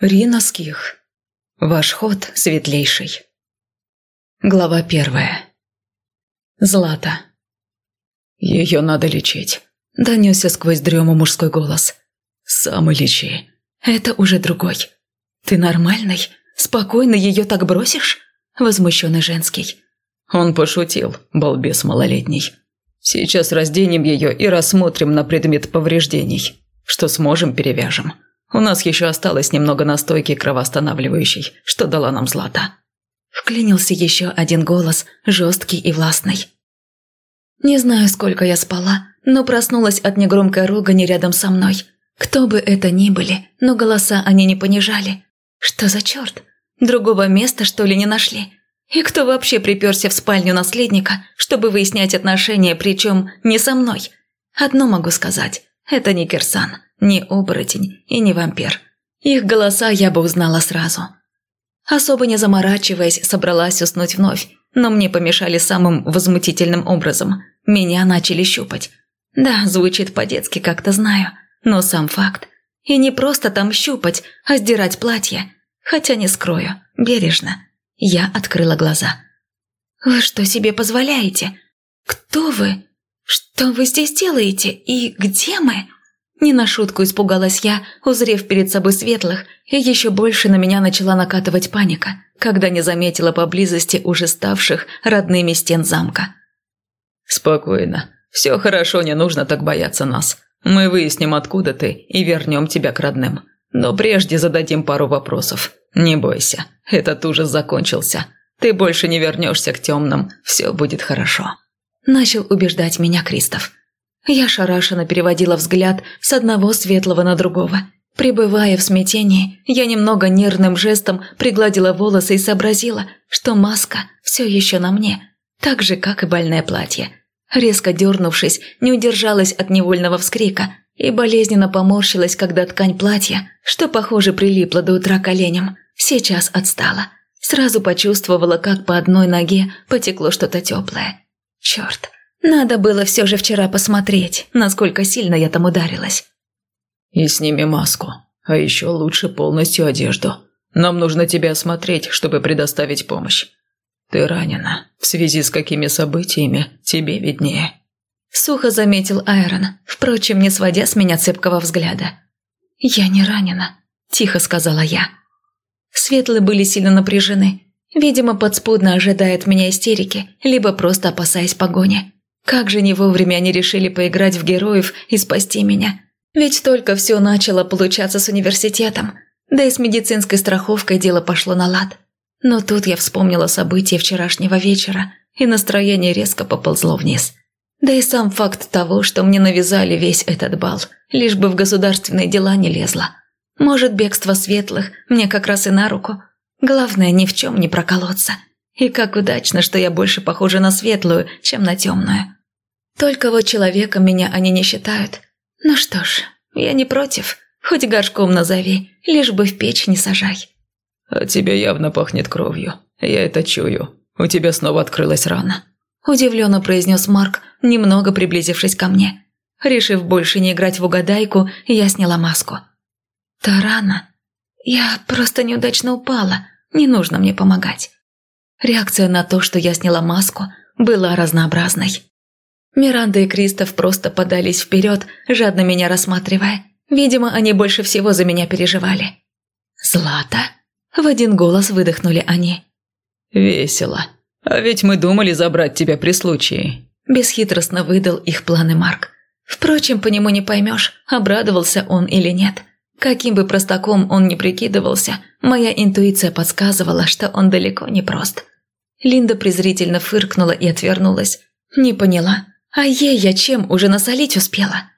Рина Ских. Ваш ход светлейший. Глава первая. Злата. «Ее надо лечить», – донесся сквозь дрему мужской голос. «Сам и лечи». «Это уже другой. Ты нормальный? Спокойно ее так бросишь?» – возмущенный женский. Он пошутил, балбес малолетний. «Сейчас разденем ее и рассмотрим на предмет повреждений. Что сможем, перевяжем». У нас еще осталось немного настойки кровоостанавливающей, что дала нам Злата». Вклинился еще один голос, жесткий и властный. Не знаю, сколько я спала, но проснулась от негромкой ругани рядом со мной. Кто бы это ни были, но голоса они не понижали. Что за черт? Другого места, что ли, не нашли? И кто вообще приперся в спальню наследника, чтобы выяснять отношения, причем не со мной? Одно могу сказать, это не Кирсан. Не оборотень и не вампир. Их голоса я бы узнала сразу. Особо не заморачиваясь, собралась уснуть вновь, но мне помешали самым возмутительным образом. Меня начали щупать. Да, звучит по-детски, как-то знаю, но сам факт. И не просто там щупать, а сдирать платье. Хотя не скрою, бережно. Я открыла глаза. «Вы что себе позволяете? Кто вы? Что вы здесь делаете? И где мы?» Не на шутку испугалась я, узрев перед собой светлых, и еще больше на меня начала накатывать паника, когда не заметила поблизости уже ставших родными стен замка. «Спокойно. Все хорошо, не нужно так бояться нас. Мы выясним, откуда ты, и вернем тебя к родным. Но прежде зададим пару вопросов. Не бойся, этот ужас закончился. Ты больше не вернешься к темным, все будет хорошо». Начал убеждать меня Кристоф. Я шарашенно переводила взгляд с одного светлого на другого. Пребывая в смятении, я немного нервным жестом пригладила волосы и сообразила, что маска все еще на мне, так же, как и больное платье. Резко дернувшись, не удержалась от невольного вскрика и болезненно поморщилась, когда ткань платья, что, похоже, прилипла до утра коленям, сейчас отстала. Сразу почувствовала, как по одной ноге потекло что-то теплое. Черт, надо было все же вчера посмотреть, насколько сильно я там ударилась. И сними маску, а еще лучше полностью одежду. Нам нужно тебя осмотреть, чтобы предоставить помощь. Ты ранена. В связи с какими событиями, тебе виднее. Сухо заметил Айрон, впрочем, не сводя с меня цепкого взгляда. «Я не ранена», – тихо сказала я. Светлые были сильно напряжены. Видимо, подспудно ожидает меня истерики, либо просто опасаясь погони. Как же не вовремя они решили поиграть в героев и спасти меня. Ведь только все начало получаться с университетом. Да и с медицинской страховкой дело пошло на лад. Но тут я вспомнила события вчерашнего вечера, и настроение резко поползло вниз. Да и сам факт того, что мне навязали весь этот бал, лишь бы в государственные дела не лезло. Может, бегство светлых мне как раз и на руку. Главное, ни в чем не проколоться. И как удачно, что я больше похожа на светлую, чем на темную. Только вот человеком меня они не считают. Ну что ж, я не против. Хоть горшком назови, лишь бы в печь не сажай. От «А тебя явно пахнет кровью. Я это чую. У тебя снова открылась рана. Удивленно произнес Марк, немного приблизившись ко мне. Решив больше не играть в угадайку, я сняла маску. Та рана. Я просто неудачно упала. Не нужно мне помогать. Реакция на то, что я сняла маску, была разнообразной. Миранда и Кристоф просто подались вперед, жадно меня рассматривая. Видимо, они больше всего за меня переживали. «Злата?» – в один голос выдохнули они. «Весело. А ведь мы думали забрать тебя при случае», – бесхитростно выдал их планы Марк. Впрочем, по нему не поймешь, обрадовался он или нет. Каким бы простаком он ни прикидывался, моя интуиция подсказывала, что он далеко не прост. Линда презрительно фыркнула и отвернулась. Не поняла, а ей я чем уже насолить успела?»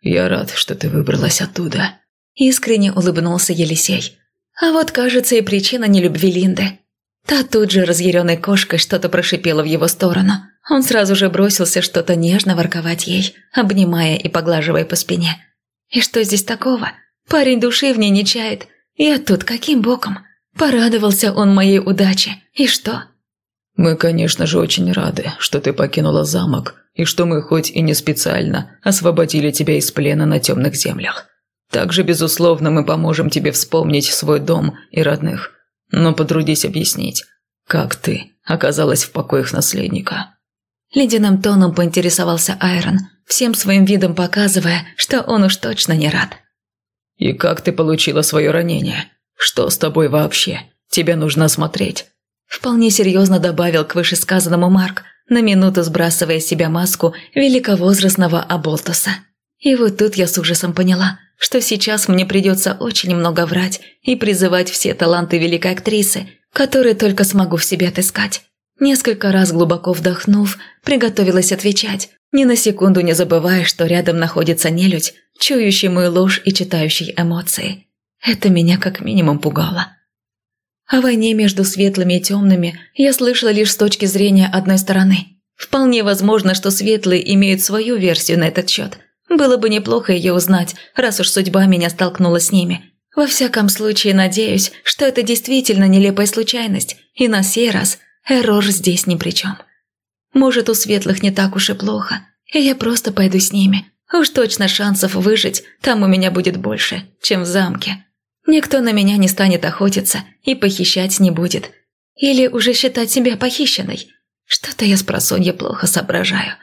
«Я рад, что ты выбралась оттуда», – искренне улыбнулся Елисей. А вот, кажется, и причина нелюбви Линды. Та тут же разъяренной кошкой что-то прошипела в его сторону. Он сразу же бросился что-то нежно ворковать ей, обнимая и поглаживая по спине. И что здесь такого? Парень души в ней не чает. Я тут каким боком? Порадовался он моей удаче. И что? «Мы, конечно же, очень рады, что ты покинула замок и что мы хоть и не специально освободили тебя из плена на темных землях. Также, безусловно, мы поможем тебе вспомнить свой дом и родных. Но потрудись объяснить, как ты оказалась в покоях наследника». Ледяным тоном поинтересовался Айрон, всем своим видом показывая, что он уж точно не рад. «И как ты получила свое ранение? Что с тобой вообще? Тебя нужно осмотреть». Вполне серьезно добавил к вышесказанному Марк, на минуту сбрасывая с себя маску великовозрастного Аболтуса. И вот тут я с ужасом поняла, что сейчас мне придется очень много врать и призывать все таланты великой актрисы, которые только смогу в себе отыскать. Несколько раз глубоко вдохнув, приготовилась отвечать, ни на секунду не забывая, что рядом находится нелюдь, чующий мою ложь и читающий эмоции. Это меня как минимум пугало. О войне между светлыми и темными я слышала лишь с точки зрения одной стороны. Вполне возможно, что светлые имеют свою версию на этот счет. Было бы неплохо ее узнать, раз уж судьба меня столкнула с ними. Во всяком случае, надеюсь, что это действительно нелепая случайность, и на сей раз Эррор здесь ни при чем. Может, у светлых не так уж и плохо, и я просто пойду с ними. Уж точно шансов выжить там у меня будет больше, чем в замке. Никто на меня не станет охотиться и похищать не будет. Или уже считать себя похищенной. Что-то я с просонья плохо соображаю.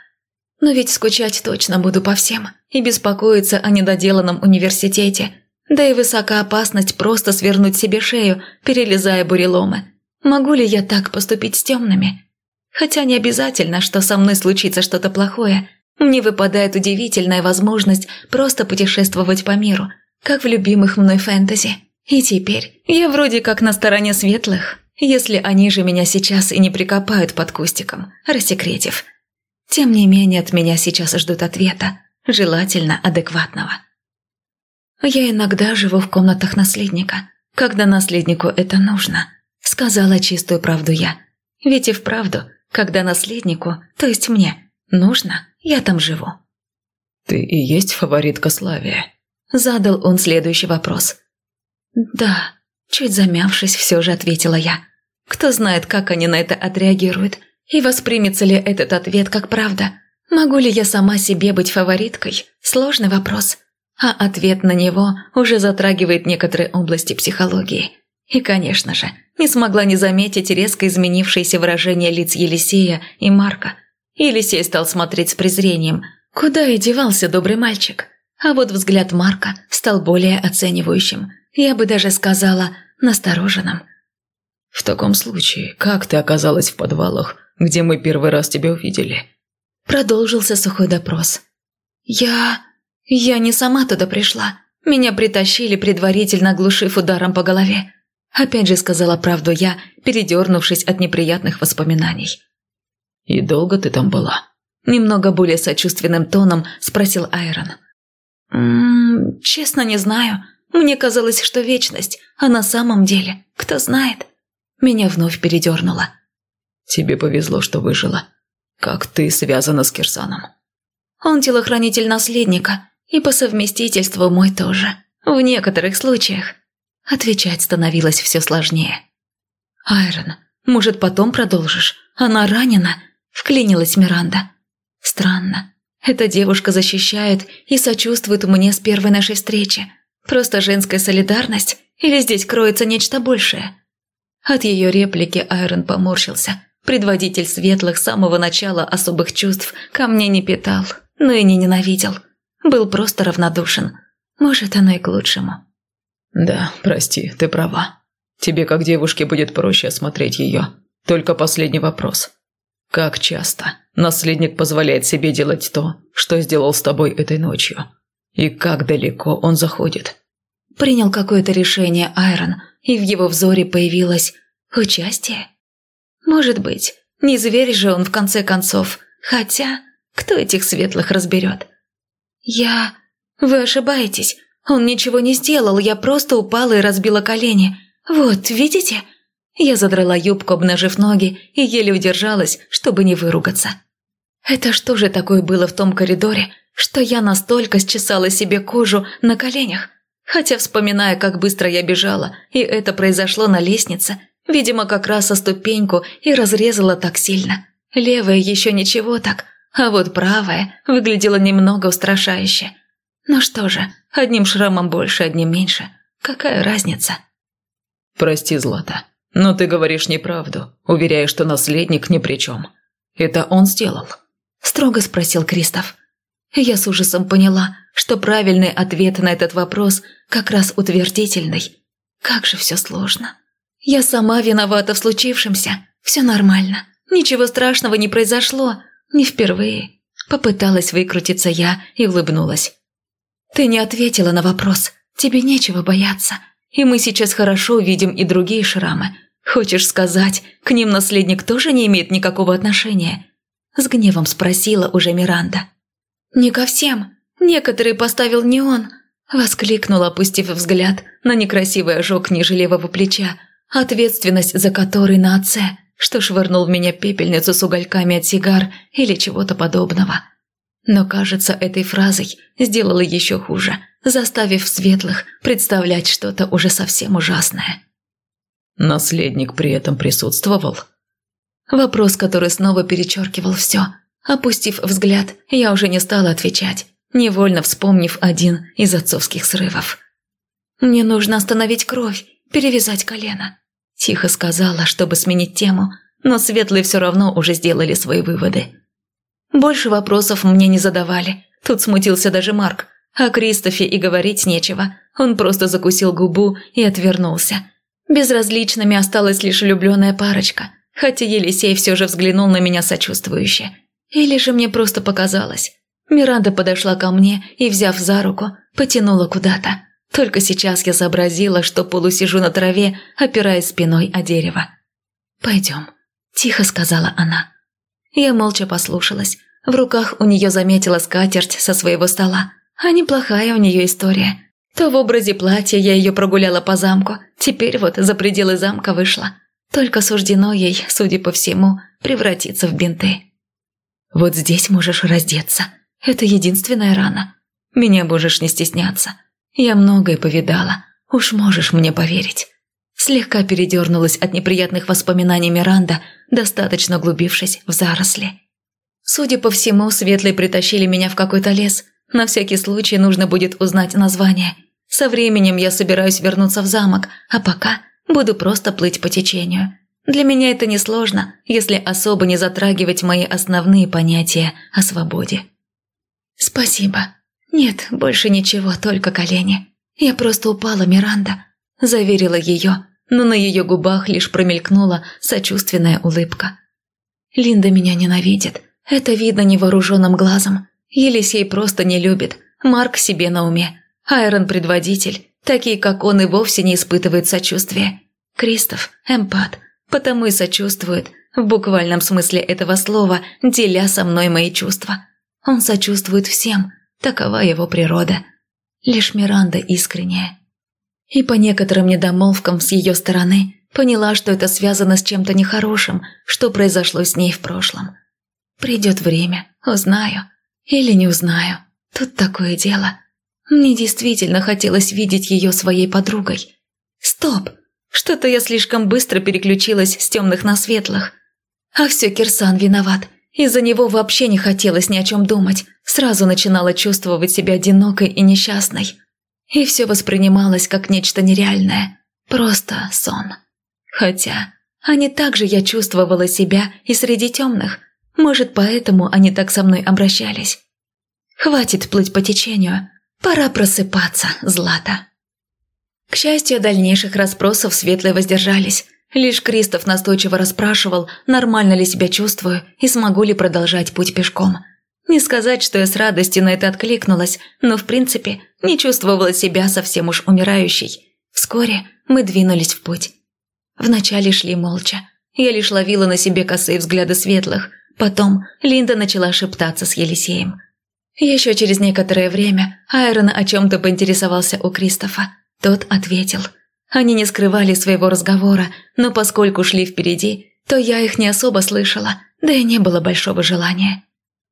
Но ведь скучать точно буду по всем и беспокоиться о недоделанном университете. Да и высока опасность просто свернуть себе шею, перелезая буреломы. Могу ли я так поступить с темными? Хотя не обязательно, что со мной случится что-то плохое. Мне выпадает удивительная возможность просто путешествовать по миру, как в любимых мной фэнтези. И теперь я вроде как на стороне светлых, если они же меня сейчас и не прикопают под кустиком, рассекретив. Тем не менее от меня сейчас ждут ответа, желательно адекватного. Я иногда живу в комнатах наследника, когда наследнику это нужно – Сказала чистую правду я. Ведь и вправду, когда наследнику, то есть мне, нужно, я там живу. «Ты и есть фаворитка Славия?» Задал он следующий вопрос. «Да», чуть замявшись, все же ответила я. Кто знает, как они на это отреагируют, и воспримется ли этот ответ как правда. Могу ли я сама себе быть фавориткой? Сложный вопрос. А ответ на него уже затрагивает некоторые области психологии. И, конечно же, не смогла не заметить резко изменившееся выражение лиц Елисея и Марка. Елисей стал смотреть с презрением. Куда и девался добрый мальчик? А вот взгляд Марка стал более оценивающим. Я бы даже сказала, настороженным. «В таком случае, как ты оказалась в подвалах, где мы первый раз тебя увидели?» Продолжился сухой допрос. «Я... я не сама туда пришла. Меня притащили, предварительно оглушив ударом по голове. Опять же сказала правду я, передернувшись от неприятных воспоминаний. «И долго ты там была?» Немного более сочувственным тоном спросил Айрон. «М -м, «Честно не знаю. Мне казалось, что вечность, а на самом деле, кто знает?» Меня вновь передернуло. «Тебе повезло, что выжила. Как ты связана с Кирсаном?» «Он телохранитель наследника, и по совместительству мой тоже. В некоторых случаях. Отвечать становилось все сложнее. «Айрон, может, потом продолжишь? Она ранена?» – вклинилась Миранда. «Странно. Эта девушка защищает и сочувствует мне с первой нашей встречи. Просто женская солидарность или здесь кроется нечто большее?» От ее реплики Айрон поморщился. Предводитель светлых с самого начала особых чувств ко мне не питал, но и не ненавидел. Был просто равнодушен. Может, оно и к лучшему. «Да, прости, ты права. Тебе, как девушке, будет проще осмотреть ее. Только последний вопрос. Как часто наследник позволяет себе делать то, что сделал с тобой этой ночью? И как далеко он заходит?» Принял какое-то решение Айрон, и в его взоре появилось участие. «Может быть, не зверь же он в конце концов, хотя кто этих светлых разберет?» «Я... Вы ошибаетесь. Он ничего не сделал, я просто упала и разбила колени. Вот, видите?» Я задрала юбку, обнажив ноги, и еле удержалась, чтобы не выругаться. Это что же такое было в том коридоре, что я настолько счесала себе кожу на коленях? Хотя, вспоминая, как быстро я бежала, и это произошло на лестнице, видимо, как раз со ступеньку и разрезала так сильно. Левая еще ничего так, а вот правая выглядела немного устрашающе. Ну что же, одним шрамом больше, одним меньше. Какая разница? Прости, Злата, но ты говоришь неправду, уверяя, что наследник ни при чем. Это он сделал? Строго спросил Кристоф. Я с ужасом поняла, что правильный ответ на этот вопрос как раз утвердительный. Как же все сложно. Я сама виновата в случившемся. Все нормально. Ничего страшного не произошло. Не впервые. Попыталась выкрутиться я и улыбнулась. Ты не ответила на вопрос. Тебе нечего бояться. И мы сейчас хорошо видим и другие шрамы. Хочешь сказать, к ним наследник тоже не имеет никакого отношения? С гневом спросила уже Миранда. «Не ко всем. Некоторые поставил не он», – воскликнула, опустив взгляд на некрасивый ожог ниже левого плеча, ответственность за который на отце, что швырнул в меня пепельницу с угольками от сигар или чего-то подобного. Но, кажется, этой фразой сделала еще хуже, заставив светлых представлять что-то уже совсем ужасное. «Наследник при этом присутствовал?» Вопрос, который снова перечеркивал все – Опустив взгляд, я уже не стала отвечать, невольно вспомнив один из отцовских срывов. «Мне нужно остановить кровь, перевязать колено», – тихо сказала, чтобы сменить тему, но светлые все равно уже сделали свои выводы. Больше вопросов мне не задавали, тут смутился даже Марк, о Кристофе и говорить нечего, он просто закусил губу и отвернулся. Безразличными осталась лишь влюбленная парочка, хотя Елисей все же взглянул на меня сочувствующе – или же мне просто показалось. Миранда подошла ко мне и, взяв за руку, потянула куда-то. Только сейчас я сообразила, что полусижу на траве, опираясь спиной о дерево. «Пойдем», – тихо сказала она. Я молча послушалась. В руках у нее заметила скатерть со своего стола. А неплохая у нее история. То в образе платья я ее прогуляла по замку, теперь вот за пределы замка вышла. Только суждено ей, судя по всему, превратиться в бинты. Вот здесь можешь раздеться. Это единственная рана. Меня можешь не стесняться. Я многое повидала. Уж можешь мне поверить». Слегка передернулась от неприятных воспоминаний Миранда, достаточно углубившись в заросли. Судя по всему, светлые притащили меня в какой-то лес. На всякий случай нужно будет узнать название. Со временем я собираюсь вернуться в замок, а пока буду просто плыть по течению. Для меня это несложно, если особо не затрагивать мои основные понятия о свободе. «Спасибо. Нет, больше ничего, только колени. Я просто упала, Миранда», – заверила ее, но на ее губах лишь промелькнула сочувственная улыбка. «Линда меня ненавидит. Это видно невооруженным глазом. Елисей просто не любит. Марк себе на уме. Айрон – предводитель. Такие, как он, и вовсе не испытывают сочувствия. Кристоф – эмпат – потому и сочувствует, в буквальном смысле этого слова, деля со мной мои чувства. Он сочувствует всем, такова его природа. Лишь Миранда искренняя. И по некоторым недомолвкам с ее стороны поняла, что это связано с чем-то нехорошим, что произошло с ней в прошлом. Придет время, узнаю. Или не узнаю. Тут такое дело. Мне действительно хотелось видеть ее своей подругой. Стоп! Что-то я слишком быстро переключилась с темных на светлых. А все Кирсан виноват. Из-за него вообще не хотелось ни о чем думать. Сразу начинала чувствовать себя одинокой и несчастной. И все воспринималось как нечто нереальное. Просто сон. Хотя, а не так же я чувствовала себя и среди темных. Может, поэтому они так со мной обращались. Хватит плыть по течению. Пора просыпаться, Злата. К счастью, дальнейших расспросов светлые воздержались. Лишь Кристоф настойчиво расспрашивал, нормально ли себя чувствую и смогу ли продолжать путь пешком. Не сказать, что я с радостью на это откликнулась, но в принципе не чувствовала себя совсем уж умирающей. Вскоре мы двинулись в путь. Вначале шли молча. Я лишь ловила на себе косые взгляды светлых. Потом Линда начала шептаться с Елисеем. Еще через некоторое время Айрон о чем-то поинтересовался у Кристофа. Тот ответил. Они не скрывали своего разговора, но поскольку шли впереди, то я их не особо слышала, да и не было большого желания.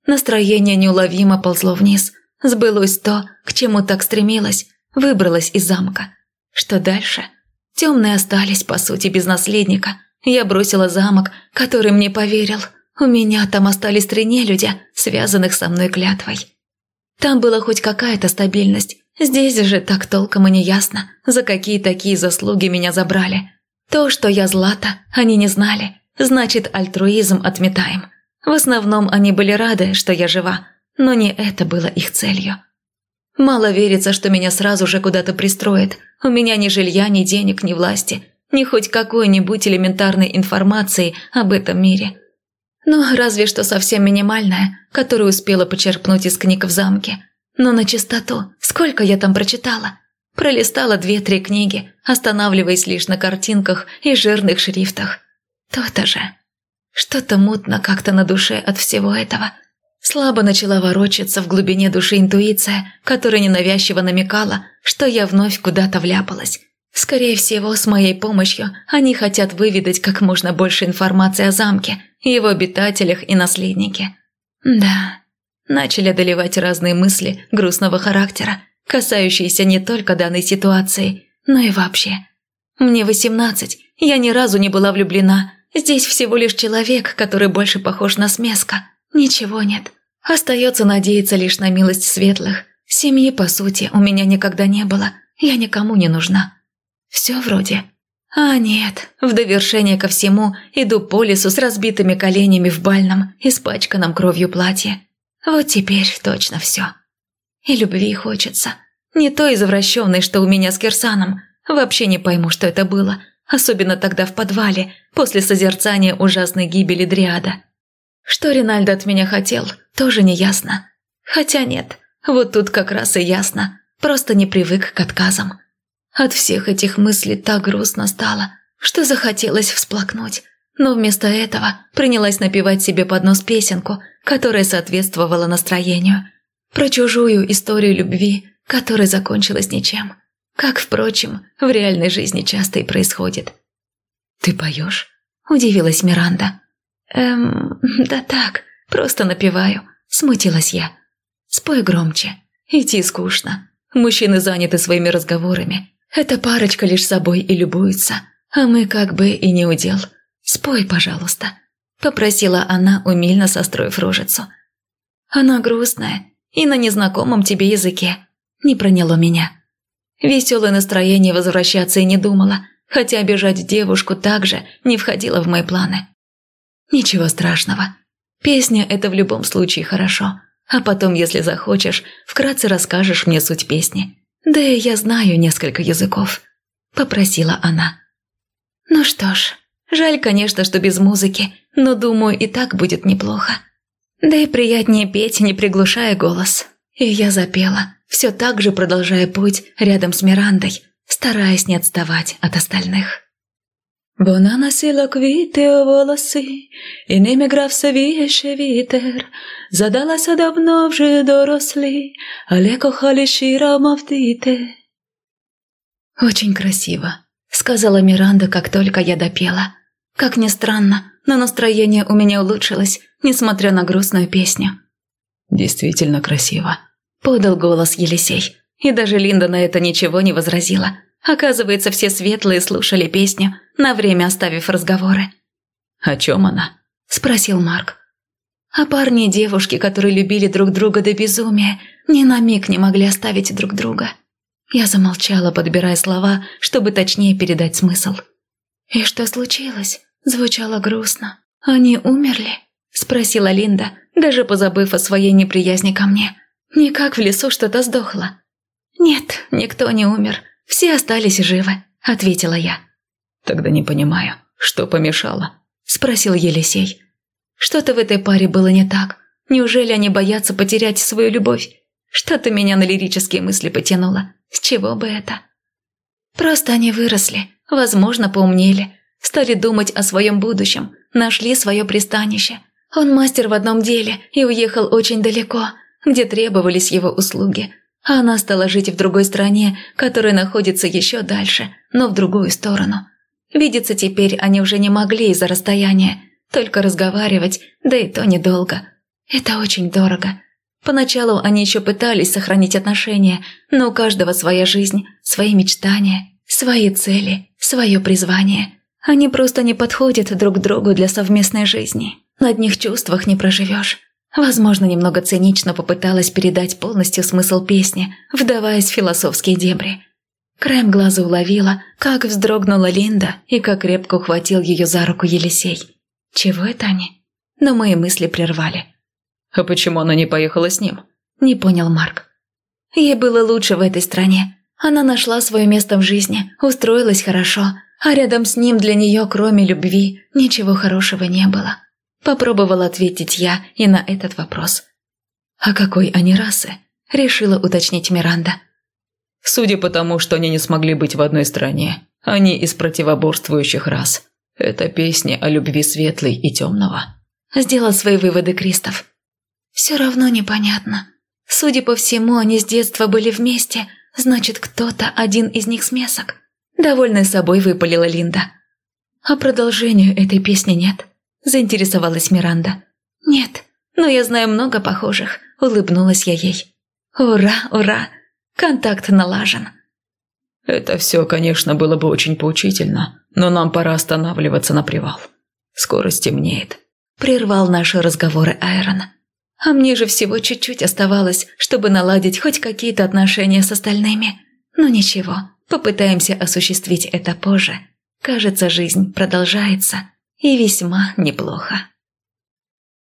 Настроение неуловимо ползло вниз. Сбылось то, к чему так стремилась, выбралась из замка. Что дальше? Темные остались, по сути, без наследника. Я бросила замок, который мне поверил. У меня там остались три нелюдя, связанных со мной клятвой. Там была хоть какая-то стабильность. Здесь же так толком и не ясно, за какие такие заслуги меня забрали. То, что я Злата, они не знали. Значит, альтруизм отметаем. В основном они были рады, что я жива, но не это было их целью. Мало верится, что меня сразу же куда-то пристроят. У меня ни жилья, ни денег, ни власти, ни хоть какой-нибудь элементарной информации об этом мире. Ну, разве что совсем минимальная, которую успела почерпнуть из книг в замке. Но на чистоту, сколько я там прочитала? Пролистала две-три книги, останавливаясь лишь на картинках и жирных шрифтах. То-то же. Что-то мутно как-то на душе от всего этого. Слабо начала ворочаться в глубине души интуиция, которая ненавязчиво намекала, что я вновь куда-то вляпалась. Скорее всего, с моей помощью они хотят выведать как можно больше информации о замке, его обитателях и наследнике. Да, начали одолевать разные мысли грустного характера, касающиеся не только данной ситуации, но и вообще. Мне восемнадцать, я ни разу не была влюблена, здесь всего лишь человек, который больше похож на смеска. Ничего нет. Остается надеяться лишь на милость светлых. Семьи, по сути, у меня никогда не было, я никому не нужна. Все вроде. А нет, в довершение ко всему иду по лесу с разбитыми коленями в бальном, испачканном кровью платье. Вот теперь точно все. И любви хочется. Не той извращенной, что у меня с Кирсаном. Вообще не пойму, что это было. Особенно тогда в подвале, после созерцания ужасной гибели Дриада. Что Ринальдо от меня хотел, тоже не ясно. Хотя нет, вот тут как раз и ясно. Просто не привык к отказам. От всех этих мыслей так грустно стало, что захотелось всплакнуть. Но вместо этого принялась напевать себе под нос песенку, которая соответствовала настроению. Про чужую историю любви, которая закончилась ничем. Как, впрочем, в реальной жизни часто и происходит. «Ты поешь?» – удивилась Миранда. «Эм, да так, просто напеваю», – смутилась я. «Спой громче. Идти скучно. Мужчины заняты своими разговорами, эта парочка лишь собой и любуется, а мы как бы и не удел. Спой, пожалуйста», – попросила она, умильно состроив рожицу. «Она грустная и на незнакомом тебе языке. Не проняло меня. Веселое настроение возвращаться и не думала, хотя обижать девушку также не входило в мои планы. Ничего страшного. Песня – это в любом случае хорошо. А потом, если захочешь, вкратце расскажешь мне суть песни. «Да и я знаю несколько языков», – попросила она. «Ну что ж, жаль, конечно, что без музыки, но, думаю, и так будет неплохо. Да и приятнее петь, не приглушая голос». И я запела, все так же продолжая путь рядом с Мирандой, стараясь не отставать от остальных. Вона носила квіти у волоси, і ними грався віще вітер. Задалася давно вже дорослі, але кохали щиро, мов діти. «Очень красиво», — сказала Миранда, как только я допела. Как ни странно, но настроение у меня улучшилось, несмотря на грустную песню. «Действительно красиво», — подал голос Елисей. И даже Линда на это ничего не возразила. Оказывается, все светлые слушали песню, на время оставив разговоры. «О чем она?» – спросил Марк. «О парне и девушке, которые любили друг друга до безумия, ни на миг не могли оставить друг друга». Я замолчала, подбирая слова, чтобы точнее передать смысл. «И что случилось?» – звучало грустно. «Они умерли?» – спросила Линда, даже позабыв о своей неприязни ко мне. «Никак в лесу что-то сдохло». «Нет, никто не умер. Все остались живы», – ответила я. «Тогда не понимаю, что помешало?» – спросил Елисей. «Что-то в этой паре было не так. Неужели они боятся потерять свою любовь? Что-то меня на лирические мысли потянуло. С чего бы это?» «Просто они выросли, возможно, поумнели, стали думать о своем будущем, нашли свое пристанище. Он мастер в одном деле и уехал очень далеко, где требовались его услуги, а она стала жить в другой стране, которая находится еще дальше, но в другую сторону. Видеться теперь они уже не могли из-за расстояния, только разговаривать, да и то недолго. Это очень дорого. Поначалу они еще пытались сохранить отношения, но у каждого своя жизнь, свои мечтания, свои цели, свое призвание. Они просто не подходят друг другу для совместной жизни. На одних чувствах не проживешь. Возможно, немного цинично попыталась передать полностью смысл песни, вдаваясь в философские дебри. Краем глаза уловила, как вздрогнула Линда и как крепко ухватил ее за руку Елисей. Чего это они? Но мои мысли прервали. «А почему она не поехала с ним?» Не понял Марк. Ей было лучше в этой стране. Она нашла свое место в жизни, устроилась хорошо, а рядом с ним для нее, кроме любви, ничего хорошего не было. Попробовала ответить я и на этот вопрос. «А какой они расы?» – решила уточнить Миранда. «Судя по тому, что они не смогли быть в одной стране, они из противоборствующих рас. Это песни о любви светлой и темного». Сделал свои выводы Кристоф. «Все равно непонятно. Судя по всему, они с детства были вместе, значит, кто-то один из них смесок». Довольная собой выпалила Линда. «А продолжения этой песни нет?» – заинтересовалась Миранда. «Нет, но я знаю много похожих», – улыбнулась я ей. «Ура, ура! Контакт налажен». «Это все, конечно, было бы очень поучительно, но нам пора останавливаться на привал. Скоро стемнеет», – прервал наши разговоры Айрон. А мне же всего чуть-чуть оставалось, чтобы наладить хоть какие-то отношения с остальными. Но ничего, попытаемся осуществить это позже. Кажется, жизнь продолжается. И весьма неплохо.